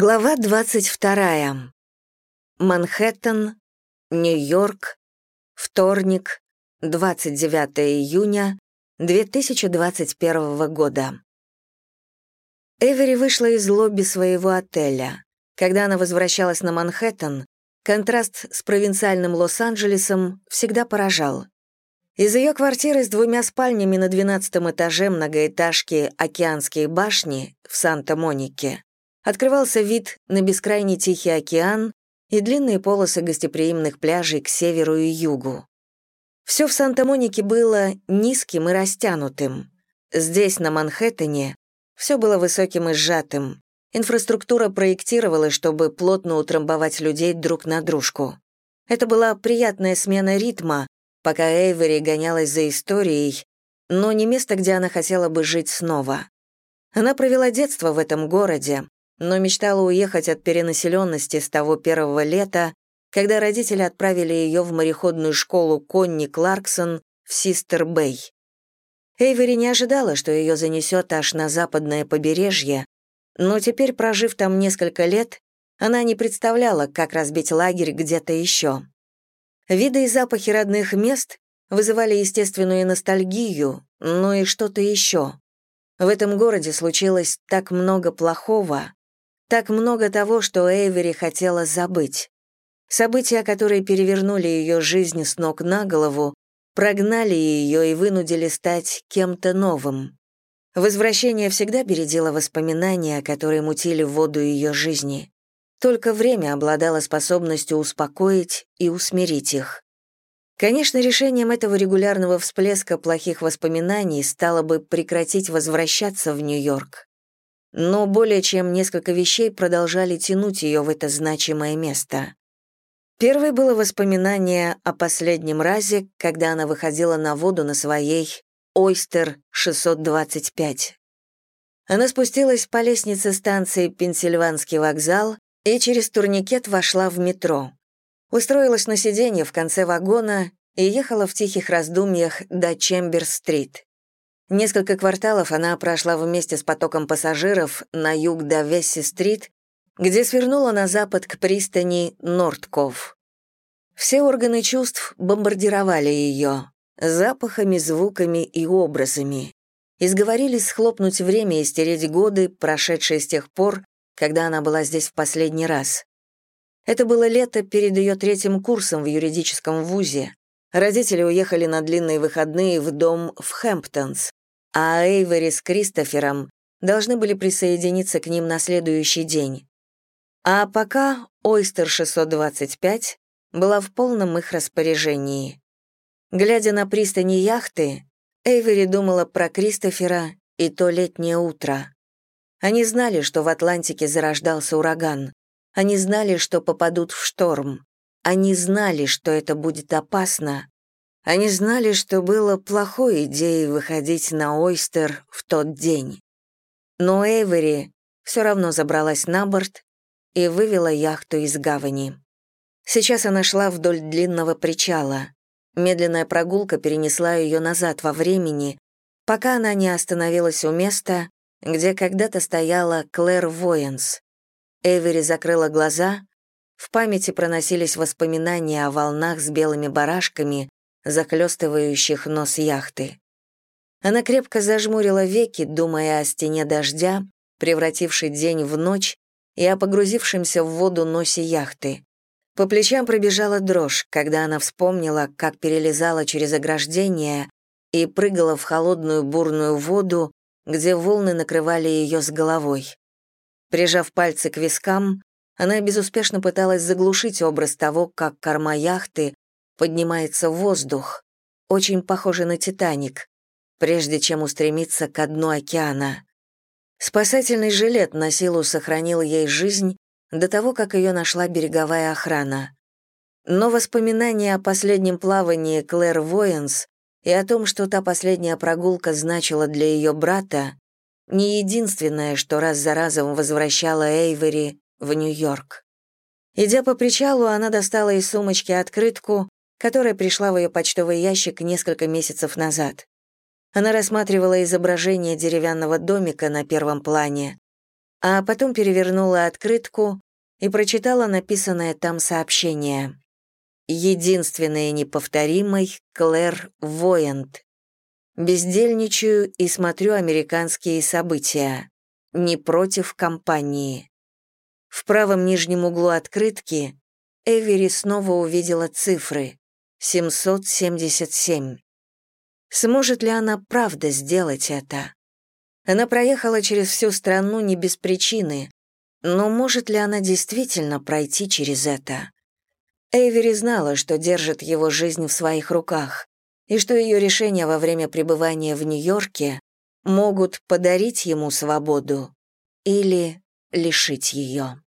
Глава 22. Манхэттен, Нью-Йорк, вторник, 29 июня 2021 года. Эвери вышла из лобби своего отеля. Когда она возвращалась на Манхэттен, контраст с провинциальным Лос-Анджелесом всегда поражал. Из ее квартиры с двумя спальнями на 12 этаже многоэтажки «Океанские башни» в Санта-Монике открывался вид на бескрайний Тихий океан и длинные полосы гостеприимных пляжей к северу и югу. Все в Санта-Монике было низким и растянутым. Здесь, на Манхэттене, все было высоким и сжатым. Инфраструктура проектировалась, чтобы плотно утрамбовать людей друг на дружку. Это была приятная смена ритма, пока Эйвери гонялась за историей, но не место, где она хотела бы жить снова. Она провела детство в этом городе, но мечтала уехать от перенаселенности с того первого лета, когда родители отправили ее в мореходную школу Конни Кларксон в Систер-Бэй. Эйвери не ожидала, что ее занесет аж на западное побережье, но теперь, прожив там несколько лет, она не представляла, как разбить лагерь где-то еще. Виды и запахи родных мест вызывали естественную ностальгию, но и что-то еще. В этом городе случилось так много плохого, так много того, что Эйвери хотела забыть. События, которые перевернули ее жизнь с ног на голову, прогнали ее и вынудили стать кем-то новым. Возвращение всегда бередило воспоминания, которые мутили воду ее жизни. Только время обладало способностью успокоить и усмирить их. Конечно, решением этого регулярного всплеска плохих воспоминаний стало бы прекратить возвращаться в Нью-Йорк но более чем несколько вещей продолжали тянуть ее в это значимое место. Первое было воспоминание о последнем разе, когда она выходила на воду на своей «Ойстер 625». Она спустилась по лестнице станции Пенсильванский вокзал и через турникет вошла в метро. Устроилась на сиденье в конце вагона и ехала в тихих раздумьях до Чембер-стрит. Несколько кварталов она прошла вместе с потоком пассажиров на юг до Весси-стрит, где свернула на запад к пристани Нордков. Все органы чувств бомбардировали ее запахами, звуками и образами. Изговорились схлопнуть время и стереть годы, прошедшие с тех пор, когда она была здесь в последний раз. Это было лето перед ее третьим курсом в юридическом вузе. Родители уехали на длинные выходные в дом в Хэмптонс, а Эйвери с Кристофером должны были присоединиться к ним на следующий день. А пока Ойстер 625 была в полном их распоряжении. Глядя на пристани яхты, Эйвери думала про Кристофера и то летнее утро. Они знали, что в Атлантике зарождался ураган. Они знали, что попадут в шторм. Они знали, что это будет опасно, они знали, что было плохой идеей выходить на Ойстер в тот день. Но Эйвери все равно забралась на борт и вывела яхту из гавани. Сейчас она шла вдоль длинного причала. Медленная прогулка перенесла ее назад во времени, пока она не остановилась у места, где когда-то стояла Клэр Военс. Эвери закрыла глаза, в памяти проносились воспоминания о волнах с белыми барашками, захлестывающих нос яхты. Она крепко зажмурила веки, думая о стене дождя, превратившей день в ночь, и о погрузившемся в воду носе яхты. По плечам пробежала дрожь, когда она вспомнила, как перелезала через ограждение и прыгала в холодную бурную воду, где волны накрывали ее с головой. Прижав пальцы к вискам, она безуспешно пыталась заглушить образ того, как корма яхты поднимается воздух, очень похоже на «Титаник», прежде чем устремиться ко дну океана. Спасательный жилет на силу сохранил ей жизнь до того, как ее нашла береговая охрана. Но воспоминания о последнем плавании Клэр Военс и о том, что та последняя прогулка значила для ее брата, не единственное, что раз за разом возвращала Эйвери в Нью-Йорк. Идя по причалу, она достала из сумочки открытку которая пришла в ее почтовый ящик несколько месяцев назад. Она рассматривала изображение деревянного домика на первом плане. а потом перевернула открытку и прочитала написанное там сообщение. «Единственной неповторимой Клэр Воент. Бездельничаю и смотрю американские события. Не против компании». В правом нижнем углу открытки Эвери снова увидела цифры — 777. Сможет ли она правда сделать это? Она проехала через всю страну не без причины, но может ли она действительно пройти через это? Эйвери знала, что держит его жизнь в своих руках, и что ее решения во время пребывания в Нью-Йорке могут подарить ему свободу или лишить ее.